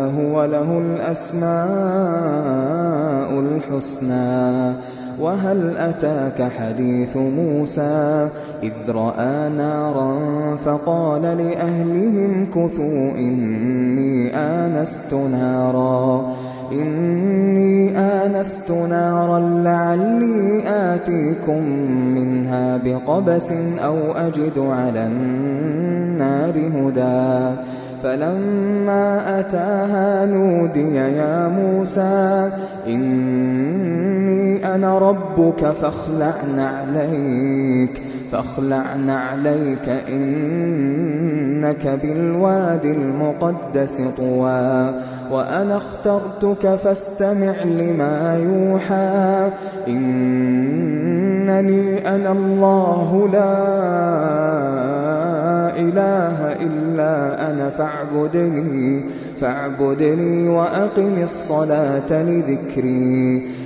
هو له الأسماء الحسنى. وهل أتاك حديث موسى؟ إذ رأى نارا فقال لأهلهم كثوا إني آنست نارا. إني آنست نارا لعلي آتيكم منها بقبس أو أجد على النار هدى. فلما أتاها نودي يا موسى إني أنا ربك فاخلع نعليك فاخلع نعليك إنك بالواد المقدس طوى وأنا اخترتك فاستمع لما يوحى إنني أنا الله لا إله إلا أنا فاعبدني فاعبدني وأقم الصلاة لذكري.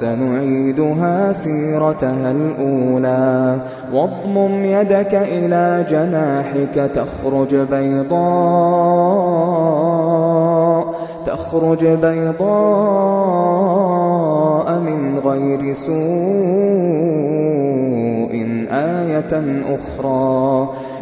سنعيدها سيرتها الأولى. واضمم يدك إلى جناحك تخرج بيضاء تخرج بيضاء من غير سوء آية أخرى.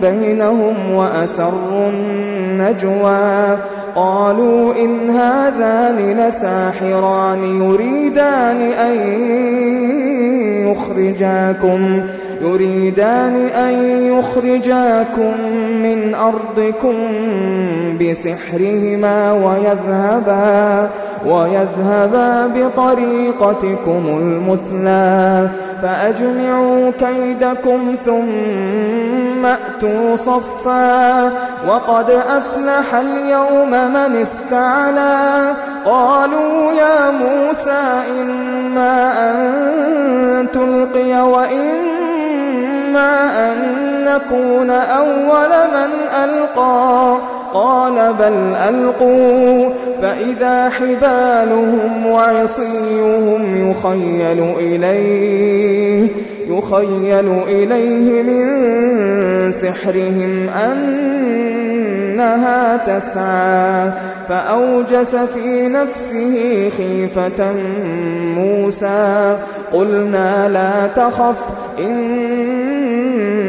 بينهم وأسروا النجوى قالوا إن هذان لساحران يريدان أن يخرجاكم يريدان أن يخرجاكم من أرضكم بسحرهما ويذهبا ويذهبا بطريقتكم المثلى فأجمعوا كيدكم ثم أتوا صفا وقد أفلح اليوم من استعلى قالوا يا موسى إما أن تلقي وإما أن نكون أول من ألقى. قال بل ألقوا. فإذا حبالهم وعصيهم يخيل إليه يخيل إليه من سحرهم أنها تسعى. فأوجس في نفسه خيفة موسى. قلنا لا تخف إن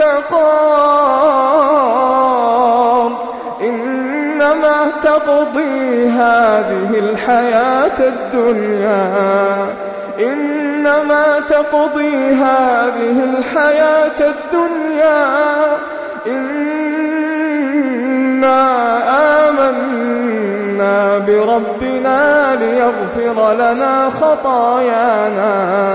قَاضٍ ۖ إِنَّمَا تَقْضِي هَٰذِهِ الْحَيَاةَ الدُّنْيَا. إِنَّمَا تَقْضِي هَٰذِهِ الْحَيَاةَ الدُّنْيَا. إِنَّا آمَنَّا بِرَبِّنَا لِيَغْفِرَ لَنَا خَطَايَانَا.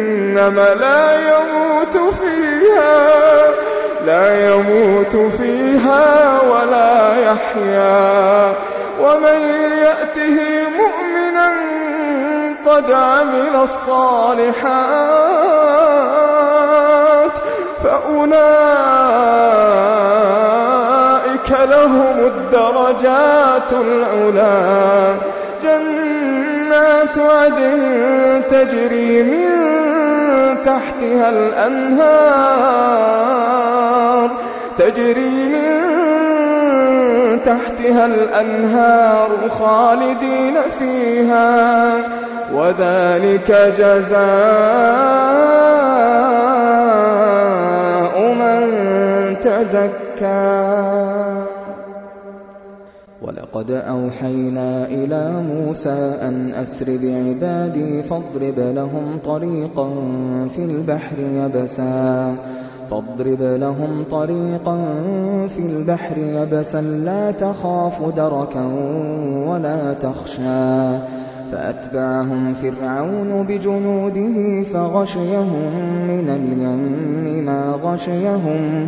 لَا يَمُوتُ فِيهَا وَلَا يَحْيَىٰ وَمَن يَأْتِهِ مُؤْمِنًا قَدْ عَمِلَ الصَّالِحَاتِ فَأُولَٰئِكَ لَهُمُ الدَّرَجَاتُ الْعُلَىٰ جَنَّاتُ عَدْنٍ تَجْرِي مِن تَحْتِهَا الْأَنْهَارُ. خَالِدِينَ فِيهَا ۚ. وَذَٰلِكَ جَزَاءُ مَن تَزَكَّىٰ. وَلَقَدْ أَوْحَيْنَا إِلَىٰ مُوسَىٰ أَنْ أَسْرِ بِعِبَادِي فَاضْرِبْ لَهُمْ طَرِيقًا فِي الْبَحْرِ يَبَسًا. لَّا تَخَافُ دَرَكًا وَلَا تَخْشَىٰ. فَأَتْبَعَهُمْ فِرْعَوْنُ بِجُنُودِهِ فَغَشِيَهُم مِّنَ الْيَمِّ مَا غَشِيَهُمْ.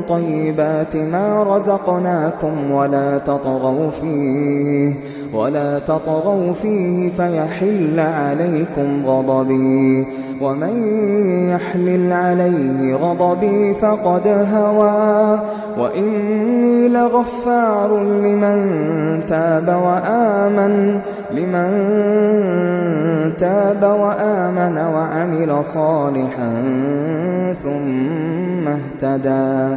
طَيِّبَاتِ مَا رَزَقْنَاكُمْ وَلَا تَطْغَوْا فِيهِ فَيَحِلَّ عَلَيْكُمْ غَضَبِي ۖ وَمَن يَحْلِلْ عَلَيْهِ غَضَبِي فَقَدْ هَوَىٰ وَإِنِّي لَغَفَّارٌ لِّمَن تَابَ وَآمَنَ وَعَمِلَ صَالِحًا ثُمَّ اهْتَدَىٰ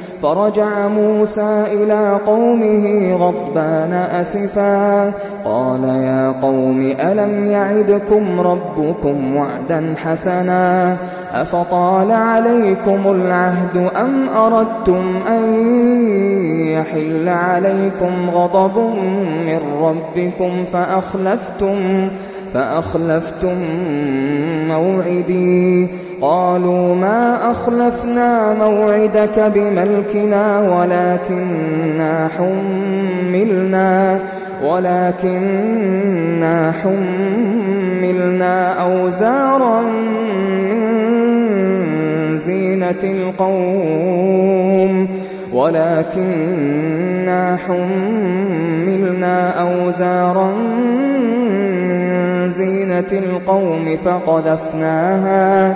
فرجع موسى إلى قومه غضبان أسفا. قال يا قوم ألم يعدكم ربكم وعدا حسنا؟ أفطال عليكم العهد أم أردتم أن يحل عليكم غضب من ربكم فأخلفتم فأخلفتم موعدي؟ قالوا ما أخلفنا موعدك بملكنا ولكننا حملنا ولكننا حملنا أوزارا من زينة القوم ولكننا حملنا أوزارا من زينة القوم فقذفناها.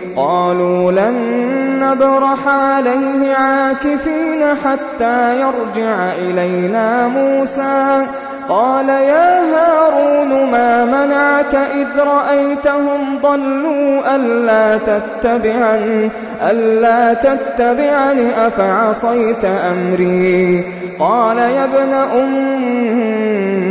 قالوا لن نبرح عليه عاكفين حتى يرجع إلينا موسى. قال يا هارون ما منعك إذ رأيتهم ضلوا ألا تتبعني ألا تتبعني أفعصيت أمري؟ قال يا ابن أم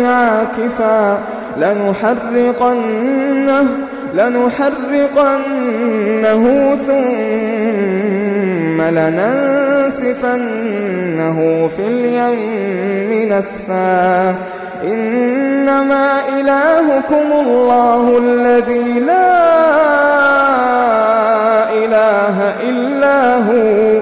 عاكفا لنحرقنه لنحرقنه ثم لننسفنه في اليم نسفا. إنما إلهكم الله الذي لا إله إلا هو.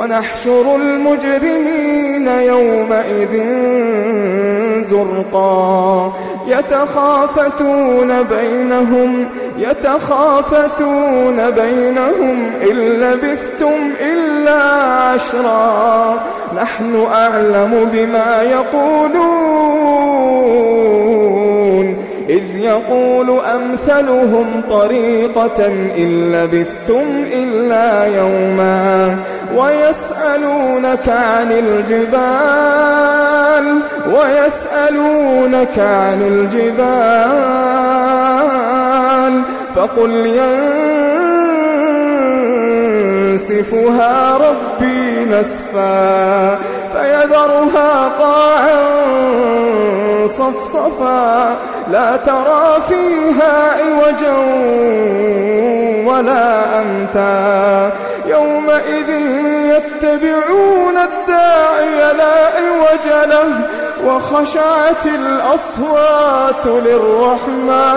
ونحشر المجرمين يومئذ زرقا. يتخافتون بينهم يتخافتون بينهم إن لبثتم إلا عشرا. نحن أعلم بما يقولون. إذ يقول أمثلهم طريقة إن لبثتم إلا يوما ويسألونك عن الجبال ويسألونك عن الجبال فقل ينسفها ربي نسفا فيذرها قاعا صفصفا. لا ترى فيها عوجا ولا أمتا. يومئذ يتبعون الداعي لا عوج له وخشعت الأصوات للرحمن.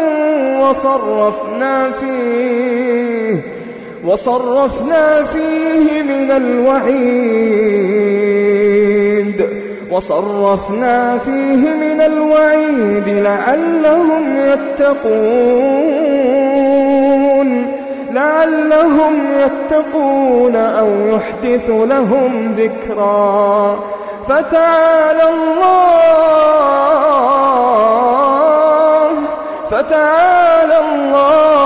وصرفنا فيه وصرفنا فيه من الوعيد وصرفنا فيه من الوعيد لعلهم يتقون لعلهم يتقون أو يحدث لهم ذكرا. فتعالى الله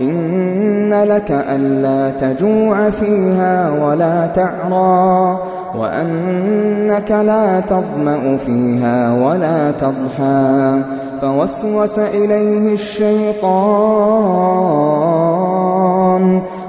إن لك ألا تجوع فيها ولا تعرى وأنك لا تظمأ فيها ولا تضحى فوسوس إليه الشيطان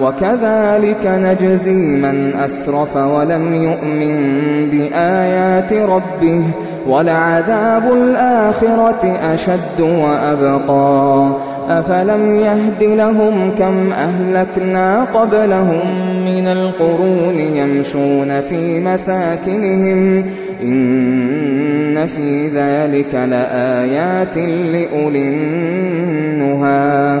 وكذلك نجزي من أسرف ولم يؤمن بآيات ربه ولعذاب الآخرة أشد وأبقى. أفلم يهد لهم كم أهلكنا قبلهم من القرون يمشون في مساكنهم. إن في ذلك لآيات لأولي النهى.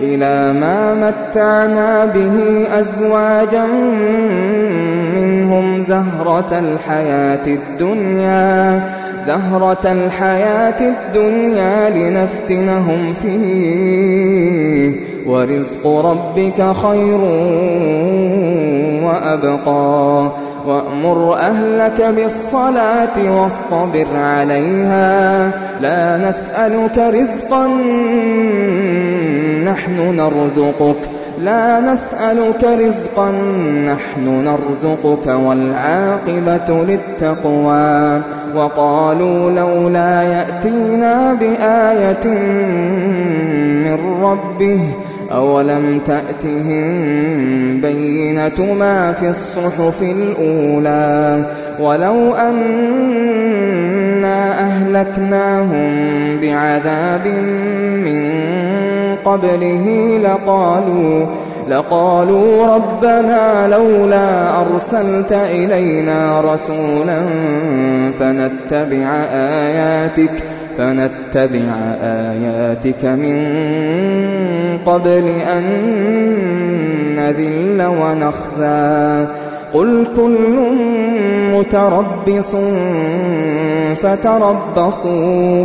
إلى ما متعنا به أزواجا منهم زهرة الحياة الدنيا زهرة الحياة الدنيا لنفتنهم فيه. ورزق ربك خير وأبقى. وأمر أهلك بالصلاة واصطبر عليها. لا نسألك رزقا نحن نرزقك. لا نسألك رزقا نحن نرزقك والعاقبة للتقوى. وقالوا لولا يأتينا بآية من ربه أولم تأتهم بينة ما في الصحف الأولى؟ ولو أنا أهلكناهم بعذاب من قبله لقالوا لقالوا ربنا لولا أرسلت إلينا رسولا فنتبع آياتك فنتبع آياتك من قبل أن نذل ونخزى. قل كل متربص فتربصوا